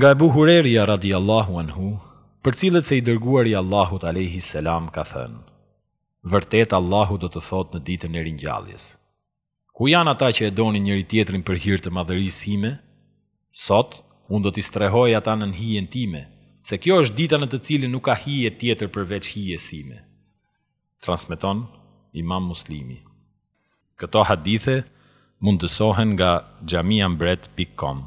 Nga Ebu Hurejrja radhijallâhu anhu, përcillet se i Dërguari i Allahut alejhi selam ka thënë, Vërtet Allahu do të thotë në Ditën e Ringjalljes, Ku janë ata që e donin njëri-tjetrin për hir të madhërisë sime? Sot, Unë do t'i strehoj ata nën hijen time, se kjo është dita në të cilën nuk ka hije tjetër përveç hijes sime. Transmeton Imam Muslimi. Këto hadithe mundësohen nga xhamiambret pikë com.